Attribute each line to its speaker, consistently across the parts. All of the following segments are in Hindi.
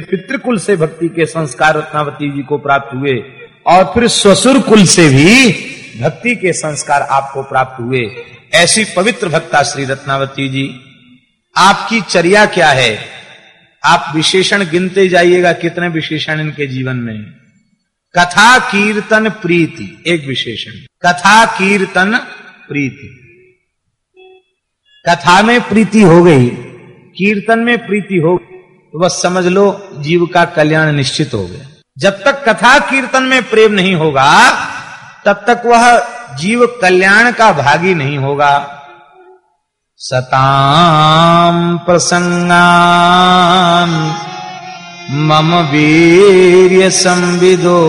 Speaker 1: पितृकुल से भक्ति के संस्कार रत्नावती जी को प्राप्त हुए और फिर ससुर कुल से भी भक्ति के संस्कार आपको प्राप्त हुए। ऐसी पवित्र भक्ता श्री रत्नावती जी, आपकी चर्या क्या है? आप विशेषण गिनते जाइएगा कितने विशेषण इनके जीवन में। कथा, कीर्तन, प्रीति, एक विशेषण। कथा, कीर्तन, प्रीति। कथा में प्रीति हो गई, कीर्तन में प्रीति हो तो बस समझ लो जीव का कल्याण निश्चित हो गया। जब तक कथा कीर्तन में प्रेम नहीं होगा, तब तक वह जीव कल्याण का भागी नहीं होगा। सताम प्रसंगान, मम वीर्य संविदो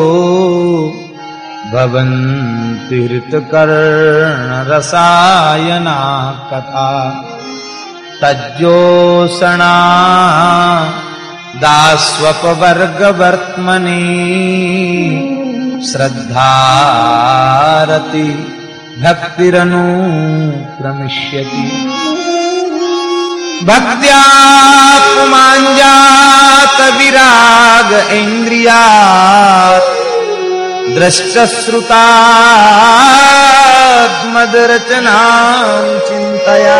Speaker 1: भवन्ति कर्ण रसायना कथा। तज्जोषणा दास्वपवर्गवर्त्मनि श्रद्धारति भक्तिरनु प्रमिष्यति। भक्त्या पुमाञ्जात विराग इन्द्रियात् दृष्टश्रुतात्मदरचनां चिन्तया।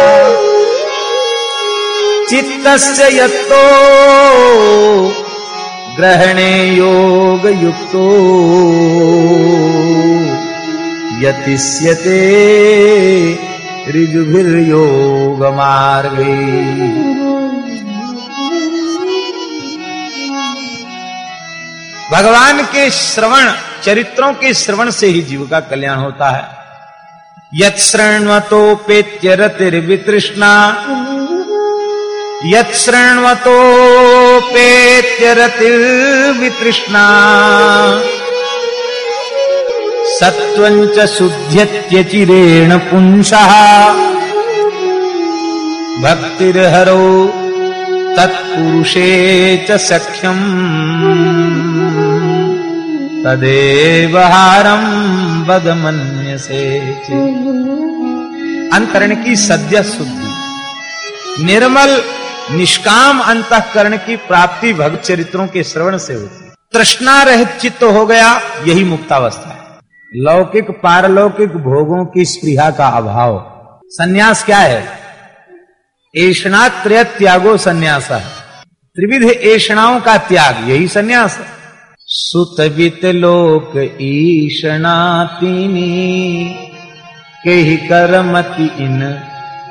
Speaker 1: चित्तस्य यत्तो ग्रहणे योगयुक्तो यतिष्यते ऋजुभिर्योगमार्गे। भगवान के श्रवण, चरित्रों के श्रवण से ही जीव का कल्याण होता है। यत्णवतोपेत्य रतिर्वितृष्णा यत्णवतोपेत्य रतिर्वितृष्णा सत्वञ्च शुद्ध्यत्यचिरेण पुंसः। भक्तिर्हरो तत्पुरुषे च सख्यम्। तदेव हारम बदमन्य से अंतरण की सद्य शुद्धि निर्मल निष्काम अंतकरण की प्राप्ति भक्त चरित्रों के श्रवण से होती है। तृष्णा रहित चित्त हो गया, यही मुक्तावस्था है। लौकिक, पारलौकिक भोगों की स्पृहा का अभाव। सन्यास क्या है? ऐषणा त्रय त्यागो सन्यास त्रिविध ऐषणाओं का त्याग, यही सन्यास है। सुतवित लोक ईशनातिनी के ही करमति इन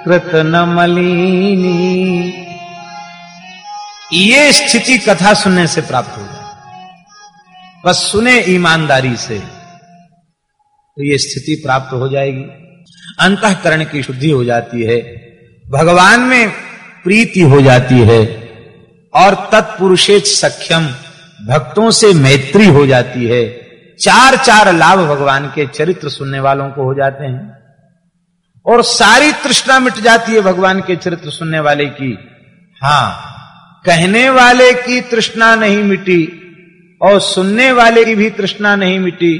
Speaker 1: कृत न मलिनी ये स्थिति कथा सुनने से प्राप्त हो जाए। बस सुने ईमानदारी से तो ये स्थिति प्राप्त हो जाएगी। अंतकरण की शुद्धि हो जाती है, भगवान में प्रीति हो जाती है, और तत्पुरुषे सक्षम भक्तों से मैत्री हो जाती है। चार चार लाभ भगवान के चरित्र सुनने वालों को हो जाते हैं, और सारी तृष्णा मिट जाती है भगवान के चरित्र सुनने वाले की। हाँ कहने वाले की तृष्णा नहीं मिटी और सुनने वाले की भी तृष्णा नहीं मिटी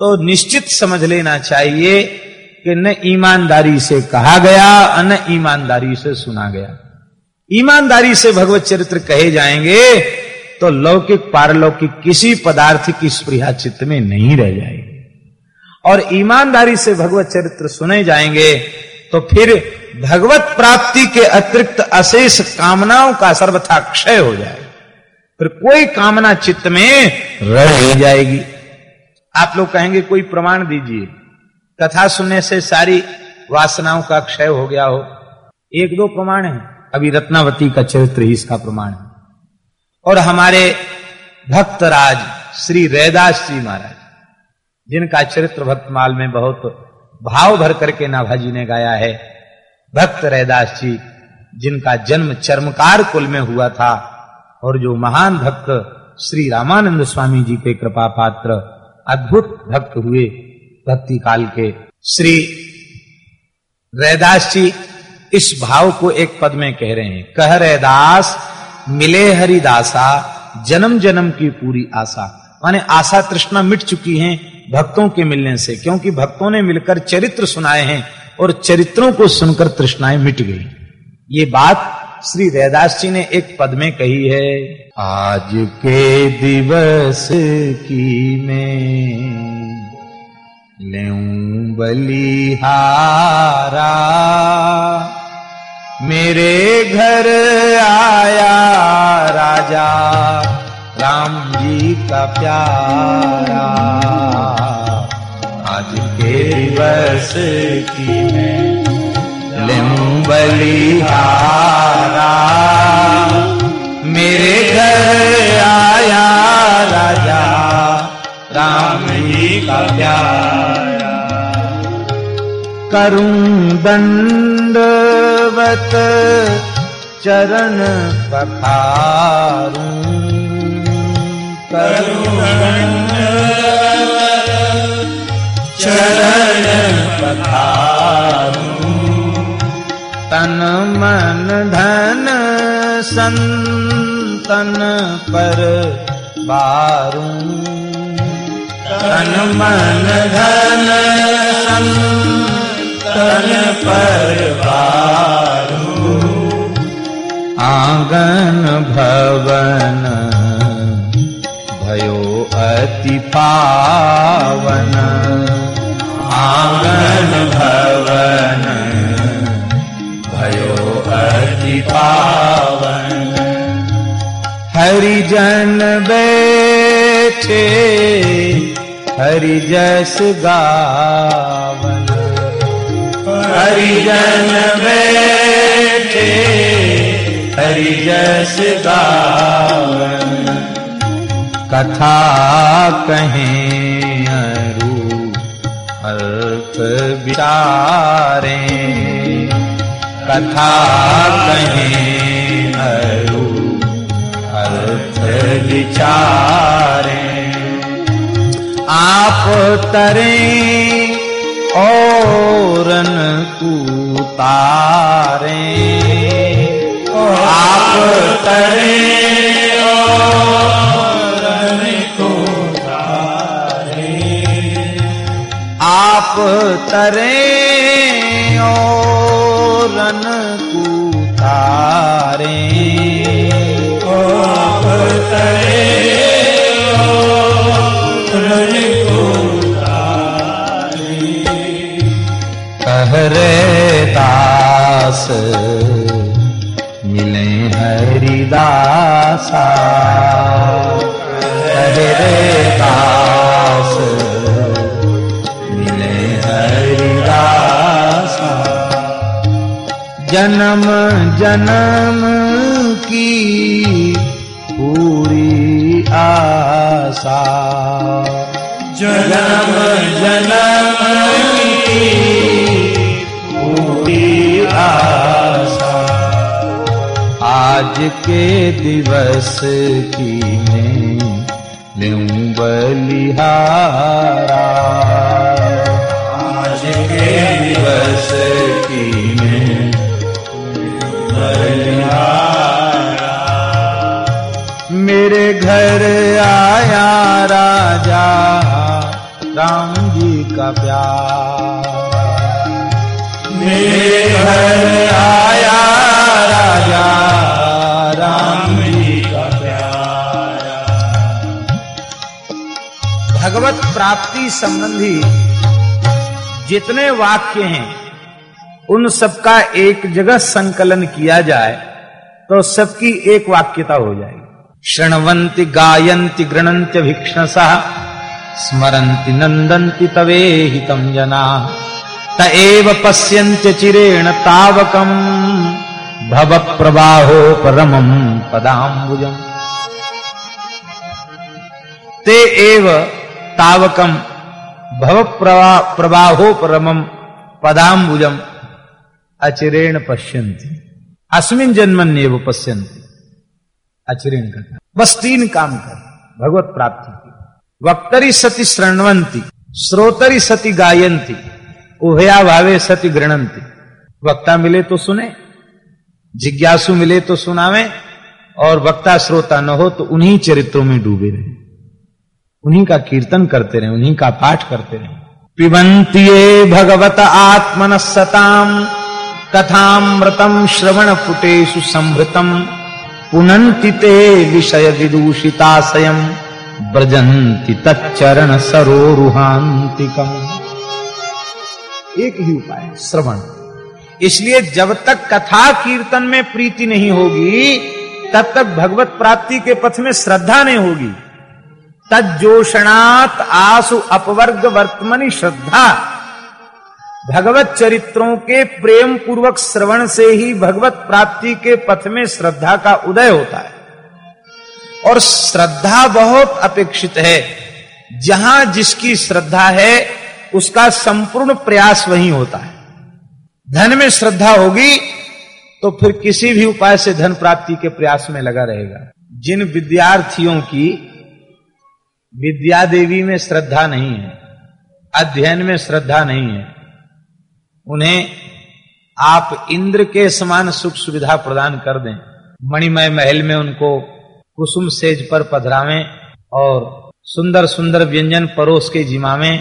Speaker 1: तो निश्चित समझ लेना चाहिए कि न ईमानदारी से कहा गया न ईमानदारी से सुना गया। ईमानदारी से भगवत चरित्र कहे जाएँगे तो लौकिक, पारलौकिक किसी पदार्थ की स्प्रिया चित्त में नहीं रह जाएगी। और ईमानदारी से भगवत चरित्र सुने जाएँगे तो फिर भगवत प्राप्ति के अतिरिक्त अशेष कामनाओं का सर्वथा क्षय हो जाएगा। फिर कोई कामना चित्त में रह नहीं जाएगी। आप लोग कहेंगे, कोई प्रमाण दीजिए। कथा सुनने से सारी वासनाओं का क्षय हो गया हो। एक दो प्रमाण है। अभी रत्नावती का चरित्र ही इसका प्रमाण है। और हमारे भक्तराज श्री रैदास जी महाराज, जिनका चरित्र भक्तमाल में बहुत भाव भर करके नाभाजी ने गाया है। भक्त रैदास जी, जिनका जन्म चर्मकार कुल में हुआ था, और जो महान भक्त श्री रामानंद स्वामी जी के कृपा पात्र अद्भुत भक्त हुए भक्ति काल के। श्री रैदास जी इस भाव को एक पद में कह रहे हैं। कह रैदास, मिले हरिदासा, जन्म जन्म की पूरी आशा। माने आशा तृष्णा मिट चुकी है भक्तों के मिलने से, क्योंकि भक्तों ने मिलकर चरित्र सुनाए हैं और चरित्रों को सुनकर तृष्णाएँ मिट गई। ये बात श्री रैदास जी ने एक पद में कही है। आज के दिवस की मैं लेऊं बलिहारा, मेरे घर आया राजा। राम जी का प्यारा। आज के दिवस की मैं लेऊं बलिहारा मेरे घर आया राजा राम जी का प्यारा। करूँ दंडवत, चरण पखारूं। तन मन धन संतन पर बारू। तन मन धन संतन पर बारू। आँगन भवन अति पावन, आँगन भवन, भयो अति पावन। हरिजन बैठे, हरिजस गावन। हरिजन बैठे, हरिजस गावन। कथा कहें अरु अर्थ विचारे। कथा कहें अरु अर्थ विचारे। आप तरे औरन कुतारे। आप तरे औरन आप तरे औरन कुतारे आप तरे औरन कहरे दास मिले हरिदासा। कहरे दास जन्म की पूरी आशा। जन्म जन्म की पूरी आशा। आज के दिवस की मैं बलिहारा घर आया राजा, राम जी का प्यार। आया राजा, राम जी का प्यारा। भगवत प्राप्ति संबंधी जितने वाक्य हैं, उन सबका एक जगह संकलन किया जाए तो सबकी एक वाक्यता हो जाएगी। शृणवंति गायंति गृणंत्य भिक्षणसा, स्मरन्ति नंदन्ति तवे हितम जना। त एव पश्यन्त्य चिरेण तावकम भव प्रवाहो परमम पदाम्बुजम। ते एव तावकम भव प्रवाहो परमम पदाम्बुजम। अचिरेण पश्यन्ति। अस्मिन जन्मन्येव पश्यन्ति। अचिरेण करता बस तीन काम कर। भगवत प्राप्ति। की वक्तरी सती श्रणवंती श्रोतरी सती गायंती। उभया भावे सती गृणंती। वक्ता मिले तो सुने। जिज्ञासु मिले तो सुनावे। और वक्ता श्रोता न हो तो उन्हीं चरित्रों में डूबे रहे। उन्हीं का कीर्तन करते रहे, उन्हीं का पाठ करते रहे। पिबंती भगवत आत्मन सताम। कथामृतम श्रवण पुटेशु संभृतम पुनंति ते विषय विदूषिताशयम ब्रजंति तच्चरण सरोरुहांतिकम एक ही उपाय श्रवण। इसलिए जब तक कथा कीर्तन में प्रीति नहीं होगी, तब तक भगवत प्राप्ति के पथ में श्रद्धा नहीं होगी। तजोषणात आसु अपवर्ग वर्तमनी श्रद्धा। भगवत चरित्रों के प्रेम पूर्वक श्रवण से ही भगवत प्राप्ति के पथ में श्रद्धा का उदय होता है। और श्रद्धा बहुत अपेक्षित है। जहाँ जिसकी श्रद्धा है, उसका संपूर्ण प्रयास वही होता है। धन में श्रद्धा होगी तो फिर किसी भी उपाय से धन प्राप्ति के प्रयास में लगा रहेगा। जिन विद्यार्थियों की विद्या देवी में श्रद्धा नहीं है, अध्ययन में श्रद्धा नहीं है उन्हें आप इंद्र के समान सुख सुविधा प्रदान कर दें। मणिमय महल में उनको कुसुम सेज पर पधरावें और सुंदर सुंदर व्यंजन परोस के जिमा में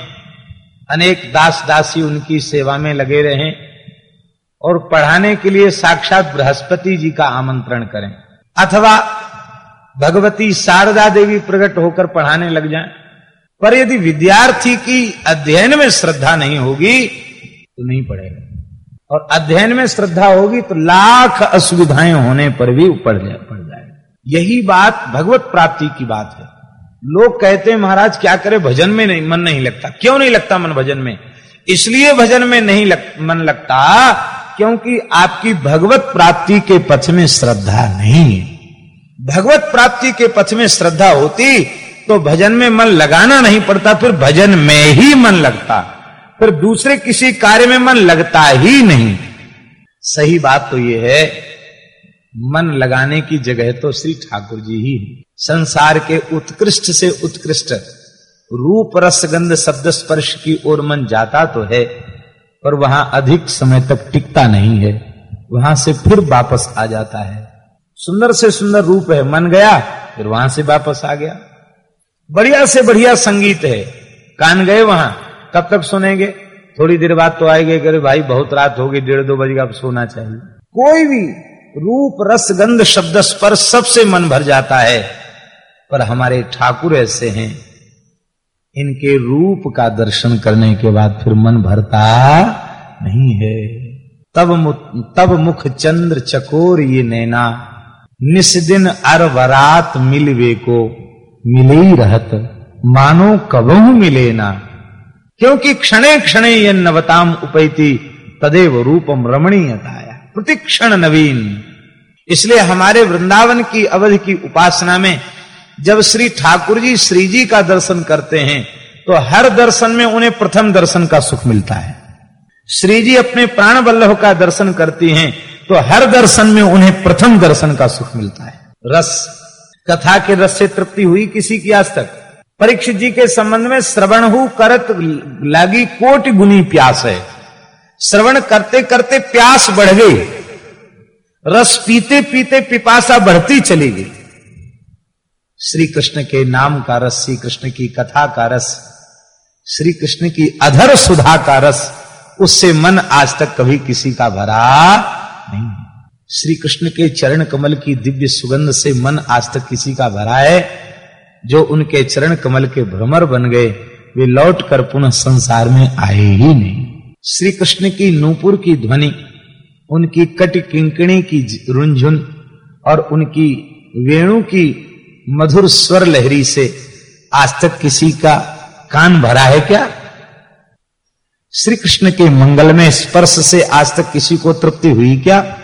Speaker 1: अनेक दास दासी उनकी सेवा में लगे रहें और पढ़ाने के लिए साक्षात बृहस्पति जी का आमंत्रण करें। अथवा भगवती शारदा देवी प्रकट होकर पढ़ाने लग जाएँ। पर यदि विद्यार्थी की अध्ययन में श्रद्धा नहीं होगी तो नहीं पड़ेगा। और अध्ययन में श्रद्धा होगी तो लाख असुविधाएँ होने पर भी ऊपर पढ़ जाएगा। यही बात भगवत प्राप्ति की बात है। लोग कहते हैं महाराज क्या करे? भजन में नहीं मन नहीं लगता। क्यों नहीं लगता मन भजन में? इसलिए भजन में नहीं लग, मन लगता क्योंकि आपकी भगवत प्राप्ति के पथ में श्रद्धा नहीं है। भगवत प्राप्ति के पथ में श्रद्धा होती तो भजन में मन लगाना नहीं पड़ता फिर भजन में ही मन लगता। फिर दूसरे किसी कार्य में मन लगता ही नहीं। सही बात तो यह है, मन लगाने की जगह तो श्री ठाकुर जी ही है। संसार के उत्कृष्ट से उत्कृष्ट, रूप रस गंध शब्द स्पर्श की ओर मन जाता तो है, पर वहाँ अधिक समय तक टिकता नहीं है। वहाँ से फिर वापस आ जाता है। सुंदर से सुंदर रूप है, मन गया, फिर वहाँ से वापस आ गया। बढ़िया से बढ़िया संगीत है, कान गए वहाँ कब तक सुनेंगे? थोड़ी देर बाद तो आएँगे अरे भाई, बहुत रात होगी डेढ़ दो बजे अब सोना चाहिए। कोई भी रूप, रस, गंध, शब्द, स्पर्श सबसे मन भर जाता है। पर हमारे ठाकुर ऐसे हैं। इनके रूप का दर्शन करने के बाद फिर मन भरता नहीं है। तब तब मुख चंद्र चकोर ये नैना, निस्दिन अर वरात मिलवे को मिले ही रहत, मानो कबहू मिले ना। क्योंकि क्षणे क्षणे ये नवताम उपैती तदेव रूपम रमणीयताया। प्रतिक्षण नवीन। इसलिए हमारे वृंदावन की अवधि की उपासना में जब श्री ठाकुर जी श्री जी का दर्शन करते हैं तो हर दर्शन में उन्हें प्रथम दर्शन का सुख मिलता है। श्री जी अपने प्राण वल्लभ का दर्शन करती हैं तो हर दर्शन में उन्हें प्रथम दर्शन का सुख मिलता है। रस। कथा के रस से तृप्ति हुई किसी की आज तक? परीक्षित जी के संबंध में श्रवण हु करत लागी कोटि गुनी प्यास है। श्रवण करते करते प्यास बढ़ गई। रस पीते पीते पिपासा बढ़ती चली गई। श्री कृष्ण के नाम का रस श्री कृष्ण की कथा का रस श्री कृष्ण की अधर सुधा का रस, उससे मन आज तक कभी किसी का भरा नहीं। श्री कृष्ण के चरण कमल की दिव्य सुगंध से मन आज तक किसी का भरा है। जो उनके चरण कमल के भ्रमर बन गए, वे लौट कर पुनः संसार में आए ही नहीं। श्री कृष्ण की नूपुर की ध्वनि, उनकी कट किंकणी की रुंझुन और उनकी वेणु की मधुर स्वर लहरी से आज तक किसी का कान भरा है क्या? श्री कृष्ण के मंगल में स्पर्श से आज तक किसी को तृप्ति हुई क्या?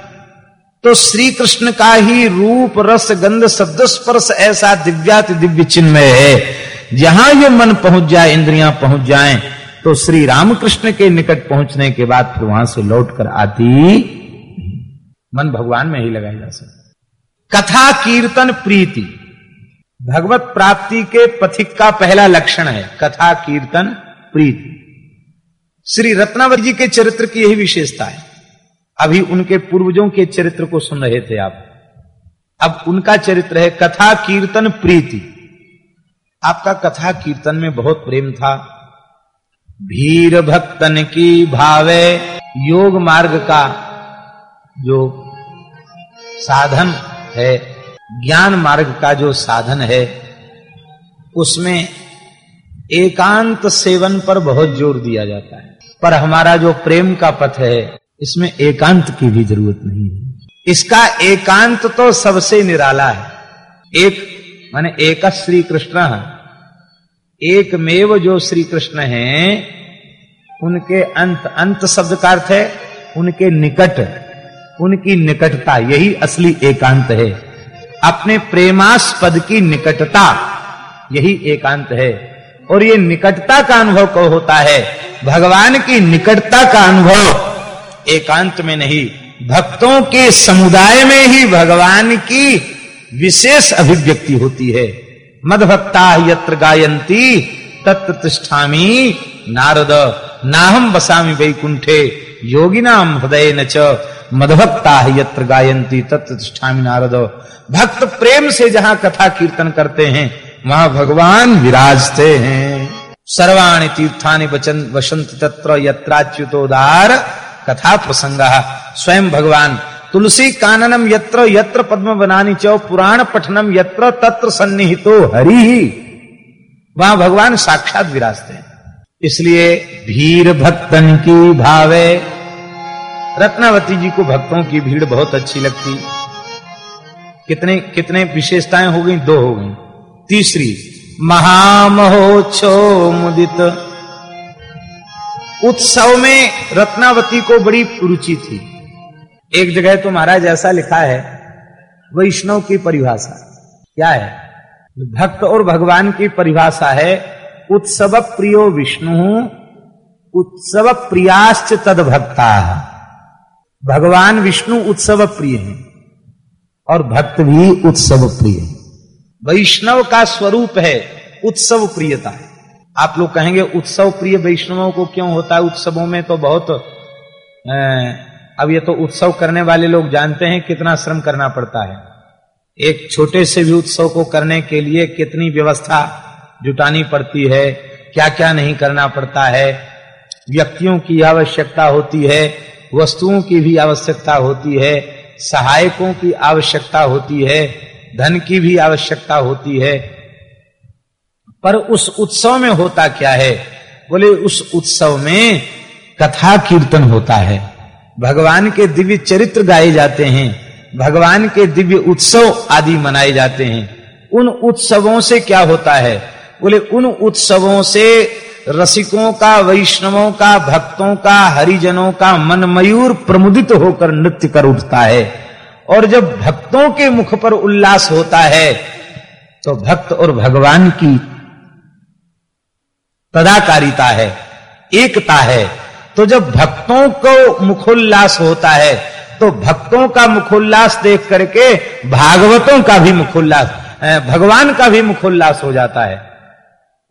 Speaker 1: तो श्री कृष्ण का ही रूप, रस, गंध शब्द स्पर्श ऐसा दिव्याति दिव्य चिन्ह है। जहाँ ये मन पहुँच जाए, इंद्रियाँ पहुँच जाएँ तो श्री रामकृष्ण के निकट पहुँचने के बाद फिर वहाँ से लौट कर आती मन भगवान में ही लगाया जा सकता। कथा, कीर्तन, प्रीति। भगवत प्राप्ति के पथिक का पहला लक्षण है, कथा, कीर्तन, प्रीति। श्री रत्नावली जी के चरित्र की यही विशेषता है। अभी उनके पूर्वजों के चरित्र को सुन रहे थे आप। अब उनका चरित्र है कथा कीर्तन प्रीति। आपका कथा कीर्तन में बहुत प्रेम था। भीर भक्तन की भावे योग मार्ग का जो साधन है, ज्ञान मार्ग का जो साधन है, उसमें एकांत सेवन पर बहुत ज़ोर दिया जाता है। पर हमारा जो प्रेम का पथ है इसमें एकांत की भी ज़रूरत नहीं है। इसका एकांत तो सबसे निराला है। एक, माने एक श्री कृष्ण एक मेव जो श्री कृष्ण है, उनके अंत अंत शब्द का अर्थ है उनके निकट। उनकी निकटता, यही असली एकांत है। अपने प्रेमास्पद की निकटता, यही एकांत है। और ये निकटता का अनुभव कब होता है? भगवान की निकटता का अनुभव। एकांत में नहीं, भक्तों के समुदाय में ही भगवान की विशेष अभिव्यक्ति होती है। मद भक्ता यत्र गायंती तत्र तिष्ठामी, नारद नाहम बसामी वैकुंठे योगिनाम हृदय न च मदभक्ता यत्र गायंती तत्र तिष्ठामी नारद। भक्त प्रेम से जहाँ कथा कीर्तन करते हैं, वहाँ भगवान विराजते हैं। सर्वाणी तीर्थानि वसंत तत्र यत्राच्युतोदार। कथा प्रसंग स्वयं भगवान, तुलसी काननम यत्र यत्र पद्म बनानी चौ पुराण पठनम यत्र तत्र सन्निहितो हरि। ही वहाँ भगवान साक्षात विराजते। हैं इसलिए भीड़ भक्तन की भावे। रत्नावती जी को भक्तों की भीड़ बहुत अच्छी लगती। कितने कितने विशेषताएँ हो गई? दो हो गई। तीसरी, महामहोत्सव मुदित। उत्सव में रत्नावती को बड़ी रुचि थी। एक जगह तो महाराज ऐसा लिखा है, वैष्णव की परिभाषा। क्या है? भक्त और भगवान की परिभाषा है, उत्सव प्रियो विष्णु, उत्सव प्रियाश्च तद भक्ता भगवान विष्णु उत्सव प्रिय हैं और भक्त भी उत्सव प्रिय है। वैष्णव का स्वरूप है उत्सव प्रियता। आप लोग कहेंगे, उत्सव प्रिय वैष्णवों को क्यों होता है उत्सवों में? तो बहुत अब ये तो उत्सव करने वाले लोग जानते हैं कितना श्रम करना पड़ता है। एक छोटे से भी उत्सव को करने के लिए कितनी व्यवस्था जुटानी पड़ती है क्या क्या नहीं करना पड़ता है, व्यक्तियों की आवश्यकता होती है, वस्तुओं की भी आवश्यकता होती है, सहायकों की आवश्यकता होती है, धन की भी आवश्यकता होती है पर उस उत्सव में होता क्या है? बोले, उस उत्सव में कथा कीर्तन होता है। भगवान के दिव्य चरित्र गाए जाते हैं, भगवान के दिव्य उत्सव आदि मनाए जाते हैं। उन उत्सवों से क्या होता है? बोले, उन उत्सवों से रसिकों का, वैष्णवों का, भक्तों का, हरिजनों का मन मयूर प्रमुदित होकर नृत्य कर उठता है। और जब भक्तों के मुख पर उल्लास होता है तो भक्त और भगवान की तदाकारिता है, एकता है। तो जब भक्तों को मुखोल्लास होता है तो भक्तों का मुखोल्लास देख करके भागवतों का भी मुखोल्लास भगवान का भी मुखोल्लास हो जाता है।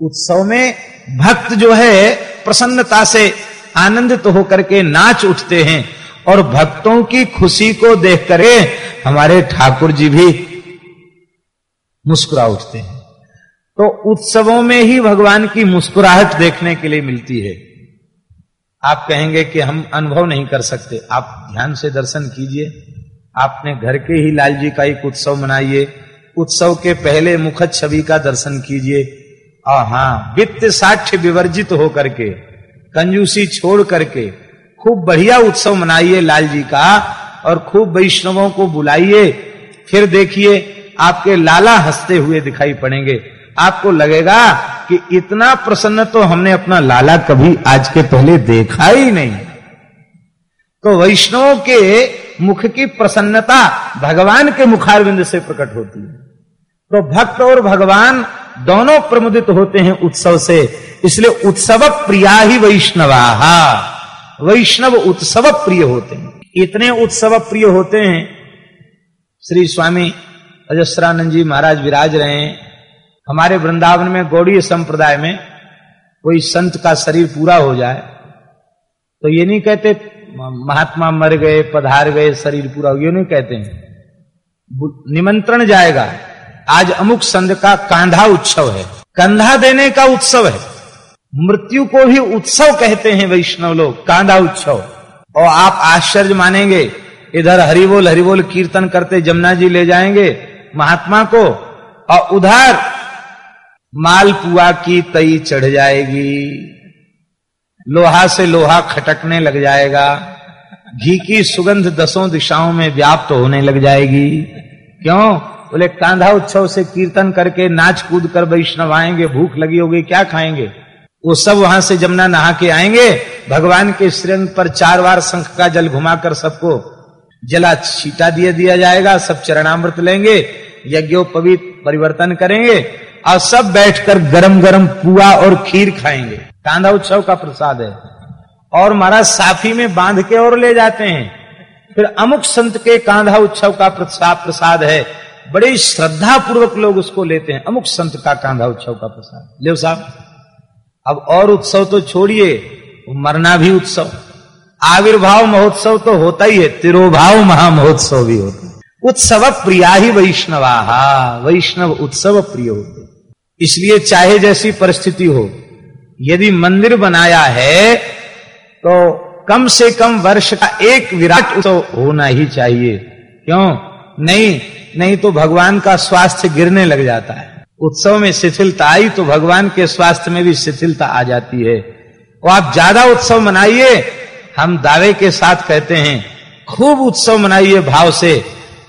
Speaker 1: उत्सव में भक्त जो है, प्रसन्नता से आनंदित तो होकर के नाच उठते हैं और भक्तों की खुशी को देख करे, हमारे ठाकुर जी भी मुस्कुरा उठते हैं। तो उत्सवों में ही भगवान की मुस्कुराहट देखने के लिए मिलती है। आप कहेंगे कि हम अनुभव नहीं कर सकते। आप ध्यान से दर्शन कीजिए। आपने घर के ही लाल जी का एक उत्सव मनाइए। उत्सव के पहले मुखद छवि का दर्शन कीजिए। और हाँ वित्त साक्ष्य विवर्जित होकर के कंजूसी छोड़ करके, खूब बढ़िया उत्सव मनाइए लाल जी का और खूब वैष्णवों को बुलाइए। फिर देखिए, आपके लाला हँसते हुए दिखाई पड़ेंगे। आपको लगेगा कि इतना प्रसन्न तो हमने अपना लाला कभी आज के पहले देखा ही नहीं। तो वैष्णव के मुख की प्रसन्नता भगवान के मुखारविंद से प्रकट होती है। तो भक्त और भगवान दोनों प्रमुदित होते हैं उत्सव से, इसलिए उत्सव प्रिया ही वैष्णवा। वैष्णव उत्सव प्रिय होते हैं। इतने उत्सव प्रिय होते हैं। श्री स्वामी अजस्रानंद जी महाराज विराज रहे हैं। हमारे वृंदावन में गौड़ी संप्रदाय में कोई संत का शरीर पूरा हो जाए तो ये नहीं कहते महात्मा मर गए, पधार गए, शरीर पूरा हो, ये नहीं कहते हैं। निमंत्रण जाएगा। आज अमुक संत का कांधा उत्सव है। कंधा देने का उत्सव है। मृत्यु को भी उत्सव कहते हैं वैष्णव लोग, कांधा उत्सव। और आप आश्चर्य मानेंगे, इधर हरिबोल हरिबोल कीर्तन करते जमुना जी ले जाएँगे महात्मा को, और उधर मालपुआ की तई चढ़ जाएगी। लोहा से लोहा खटकने लग जाएगा। घी की सुगंध दसों दिशाओं में व्याप्त होने लग जाएगी। क्यों? बोले, कांधा उत्सव से कीर्तन करके नाच कूद कर वैष्णव आएँगे, भूख लगी होगी, क्या खाएँगे? वो सब वहाँ से जमुना नहा के आएँगे। भगवान के श्रृंग पर चार बार शंख का जल घुमाकर सबको जला छीटा दिया दिया जाएगा। सब चरणामृत लेंगे। यज्ञोपवीत परिवर्तन करेंगे। और सब बैठकर गरम गरम पुआ और खीर खाएँगे। कांधा उत्सव का प्रसाद है। और महाराज साफी में बाँध के और ले जाते हैं। फिर अमुक संत के कांधा उत्सव का प्रसाद प्रसाद है। बड़ी श्रद्धा पूर्वक लोग उसको लेते हैं। अमुक संत का कांधा उत्सव का प्रसाद। ले साहब, अब और उत्सव तो छोड़िए मरना भी उत्सव। आविर्भाव महोत्सव तो होता ही है। तिरोभाव महामहोत्सव भी होता है। उत्सव प्रिया ही वैष्णवा वैष्णव उत्सव प्रिय होते इसलिए चाहे जैसी परिस्थिति हो, यदि मंदिर बनाया है तो कम से कम वर्ष का एक विराट उत्सव होना ही चाहिए। क्यों? नहीं नहीं तो भगवान का स्वास्थ्य गिरने लग जाता है। उत्सव में शिथिलता आई तो भगवान के स्वास्थ्य में भी शिथिलता आ जाती है। और आप ज़्यादा उत्सव मनाइए, हम दावे के साथ कहते हैं, खूब उत्सव मनाइए भाव से,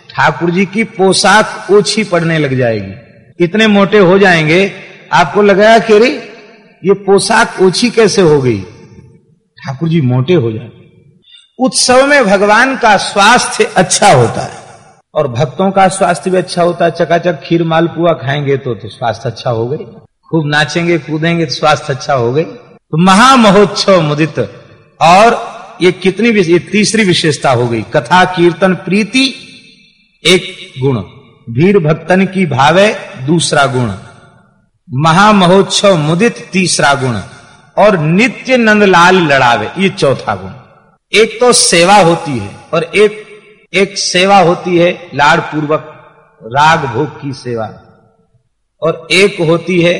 Speaker 1: ठाकुर जी की पोशाक ओछी पड़ने लग जाएगी। इतने मोटे हो जाएँगे आपको लगाया कि अरे ये पोशाक ओछी कैसे हो गई? ठाकुर जी मोटे हो जाते उत्सव में भगवान का स्वास्थ्य अच्छा होता है। और भक्तों का स्वास्थ्य भी अच्छा होता है। चकाचक खीर मालपुआ खाएँगे तो, तो स्वास्थ्य अच्छा हो गई। खूब नाचेंगे कूदेंगे तो स्वास्थ्य अच्छा हो गई। तो महामहोत्सव मुदित। और ये कितनी ये तीसरी विशेषता हो गई। कथा कीर्तन प्रीति एक गुण। भीड़ भक्तन की भावे दूसरा गुण। महामहोत्सव मुदित तीसरा गुण। और नित्य नंदलाल लड़ावे, ये चौथा गुण। एक तो सेवा होती है और एक एक सेवा होती है लाड़ पूर्वक राग भोग की सेवा। और एक होती है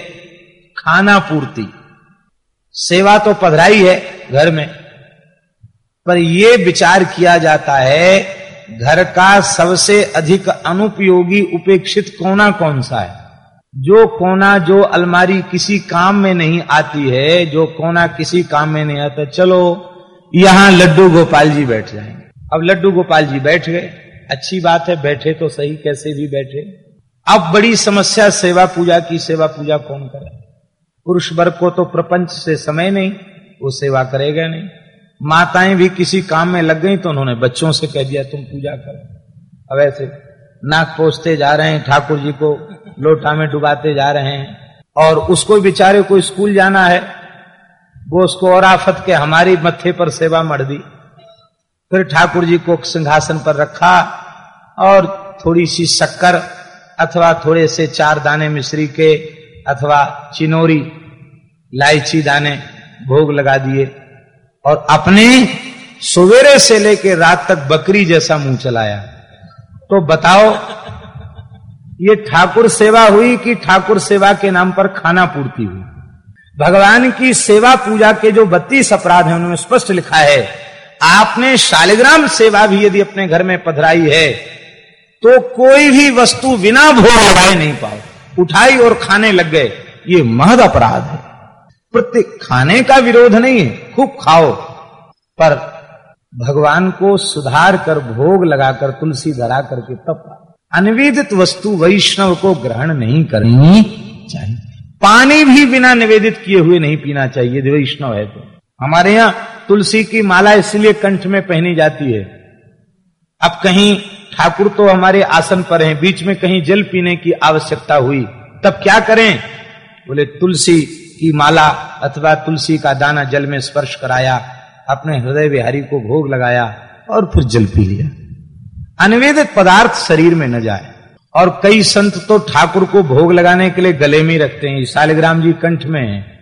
Speaker 1: खाना पूर्ति। सेवा तो पधराई है घर में, पर यह विचार किया जाता है घर का सबसे अधिक अनुपयोगी उपेक्षित कोना कौन सा है? जो कोना जो अलमारी किसी काम में नहीं आती है, जो कोना किसी काम में नहीं आता, चलो, यहाँ लड्डू गोपाल जी बैठ जाएँगे। अब लड्डू गोपाल जी बैठ गए। अच्छी बात है, बैठे तो सही, कैसे भी बैठे। अब बड़ी समस्या, सेवा पूजा की, सेवा पूजा कौन करे? पुरुष वर्ग को तो प्रपंच से समय नहीं, वो सेवा करेगा नहीं। माताएँ भी किसी काम में लग गई तो उन्होंने बच्चों से कह दिया, तुम पूजा करो। अब ऐसे नाक पोसते जा रहे हैं, ठाकुर जी को लोटा में डुबाते जा रहे हैं, और उसको बेचारे को स्कूल जाना है, वो उसको और आफत के हमारी मत्थे पर सेवा मर दी। फिर ठाकुर जी को सिंहासन पर रखा, और थोड़ी सी शक्कर, अथवा थोड़े से चार दाने मिश्री के, अथवा चिनोरी, लाइची दाने, भोग लगा दिए। और अपने सवेरे से लेकर रात तक बकरी जैसा मुँह चलाया। तो बताओ, ये ठाकुर सेवा हुई कि ठाकुर सेवा के नाम पर खाना पूर्ति हुई? भगवान की सेवा पूजा के जो बत्तीस अपराध हैं, उन्होंने स्पष्ट लिखा है, आपने शालिग्राम सेवा भी यदि अपने घर में पधराई है तो कोई भी वस्तु बिना भोग लगाए नहीं पाओ। उठाई और खाने लग गए, ये महद अपराध है। प्रत्येक खाने का विरोध नहीं है, खूब खाओ। पर भगवान को सुधार कर भोग लगाकर, तुलसी धरा करके तब अनिवेदित वस्तु वैष्णव को ग्रहण नहीं करनी चाहिए। पानी भी बिना निवेदित किए हुए नहीं पीना चाहिए वैष्णव है तो। हमारे यहाँ तुलसी की माला इसलिए कंठ में पहनी जाती है। अब कहीं ठाकुर तो हमारे आसन पर हैं, बीच में कहीं जल पीने की आवश्यकता हुई, तब क्या करें? बोले, तुलसी की माला अथवा तुलसी का दाना जल में स्पर्श कराया, अपने हृदय विहारी को भोग लगाया और फिर जल पी लिया। अनिवेदित पदार्थ शरीर में न जाए और कई संत तो ठाकुर को भोग लगाने के लिए गले में रखते हैं। शालिग्राम जी कंठ में है।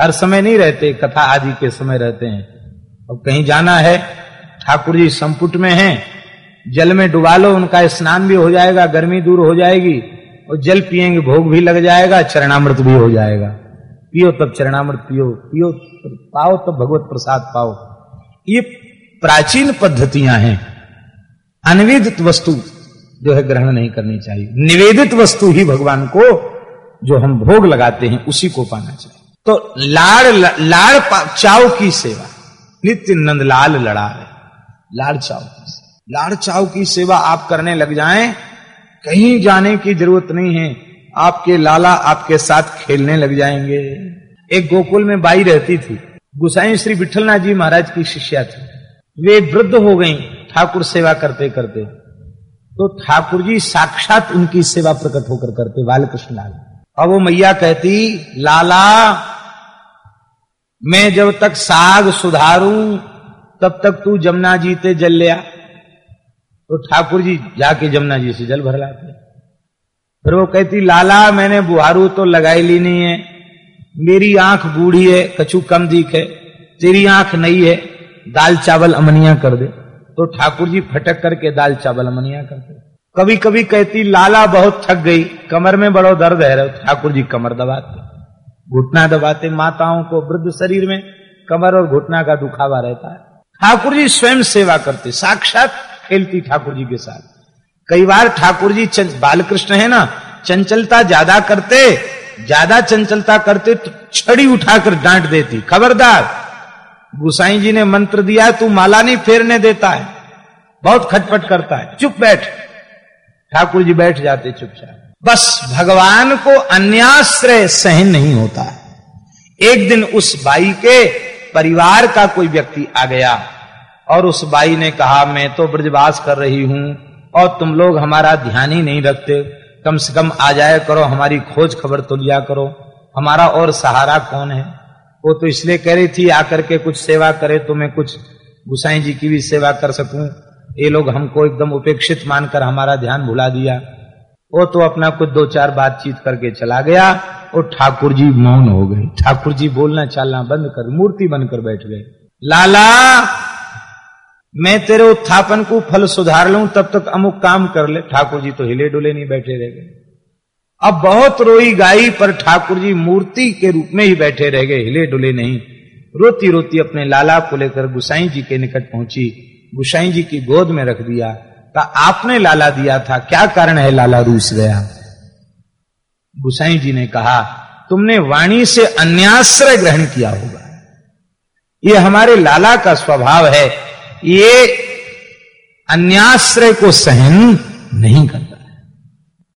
Speaker 1: हर समय नहीं रहते, कथा आदि के समय रहते हैं। और कहीं जाना है, ठाकुर जी संपुट में हैं, जल में डुबा लो, उनका स्नान भी हो जाएगा, गर्मी दूर हो जाएगी, और जल पिएँगे भोग भी लग जाएगा, चरणामृत भी हो जाएगा। पियो तब चरणामृत पियो पियो पाओ तब भगवत प्रसाद पाओ। ये प्राचीन पद्धतियाँ हैं। अनिवेदित वस्तु जो है ग्रहण नहीं करनी चाहिए। निवेदित वस्तु ही भगवान को जो हम भोग लगाते हैं, उसी को पाना चाहिए। तो लाड़ लाड़ चाव की सेवा। नित्य नंद लाल लड़ा है लाड़ चाव की लाड़ चाव की सेवा आप करने लग जाएँ, कहीं जाने की ज़रूरत नहीं है। आपके लाला आपके साथ खेलने लग जाएँगे। एक गोकुल में बाई रहती थी। गुसाई श्री विठलनाथ जी महाराज की शिष्या थी। वे वृद्ध हो गई ठाकुर सेवा करते करते। तो ठाकुर जी साक्षात उनकी सेवा प्रकट होकर करते बालकृष्ण लाल अब वो मैया कहती, लाला, मैं जब तक साग सुधारू, तब तक तू जमुना जी ते जल लिया तो ठाकुर जी जाके जमुना जी से जल भर लाते। फिर वो कहती, लाला, मैंने बुहारू तो लगाई ली नहीं है। मेरी आँख बूढ़ी है, कछु कम दीख है। तेरी आँख नहीं है, दाल चावल अमनिया कर दे। तो ठाकुर जी फटक करके दाल चावल अमनिया करते कभी कभी कहती, लाला, बहुत थक गई, कमर में बड़ो दर्द है। ठाकुर जी कमर दबाते, घुटना दबाते, माताओं को वृद्ध शरीर में कमर और घुटना का दुखावा रहता है। ठाकुर जी स्वयं सेवा करते, साक्षात खेलती ठाकुर जी के साथ। कई बार ठाकुर जी बालकृष्ण है ना, चंचलता ज़्यादा करते, ज़्यादा चंचलता करते तो छड़ी उठाकर डांट देती। खबरदार, गुसाई जी ने मंत्र दिया, तू माला नहीं फेरने देता है, बहुत खटपट करता है। चुप बैठ। ठाकुर जी बैठ जाते चुपचाप। बस भगवान को अन्याश्रय सहन नहीं होता। एक दिन उस बाई के परिवार का कोई व्यक्ति आ गया और उस बाई ने कहा, मैं तो ब्रजवास कर रही हूँ और तुम लोग हमारा ध्यान ही नहीं रखते। कम से कम आ जाया करो, हमारी खोज खबर तो लिया करो। हमारा और सहारा कौन है? वो तो इसलिए कह रही थी, आकर के कुछ सेवा करे तो मैं कुछ गुसाई जी की भी सेवा कर सकूँ। ये लोग हमको एकदम उपेक्षित मानकर हमारा ध्यान भुला दिया। वो तो अपना कुछ दो चार बातचीत करके चला गया और ठाकुर जी मौन हो गए। ठाकुर जी बोलना चालना बंद कर, मूर्ति बनकर बैठ गए। लाला! मैं तेरे उत्थापन को फल सुधार लू, तब तक अमुक काम कर ले। ठाकुर जी तो हिले डुले नहीं बैठे रह गए। अब बहुत रोई गाई, पर ठाकुर जी मूर्ति के रूप में ही बैठे रह गए। हिले डुले नहीं। रोती रोती अपने लाला को लेकर गुसाई जी के निकट पहुँची। गुसाई जी की गोद में रख दिया। का आपने लाला दिया था? क्या कारण है लाला रूस गया? गुसाई जी ने कहा, तुमने वाणी से अन्याश्रय ग्रहण किया होगा। ये हमारे लाला का स्वभाव है। ये अन्याश्रय को सहन नहीं करता।